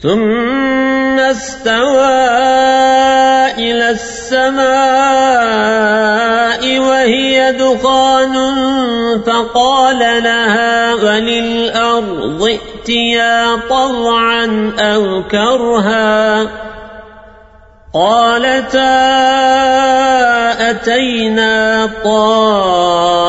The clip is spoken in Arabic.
ثم استوى إلى السماء وهي دخان فقال لها وللأرض ائتيا طرعا أو كرها قالتا أتينا طار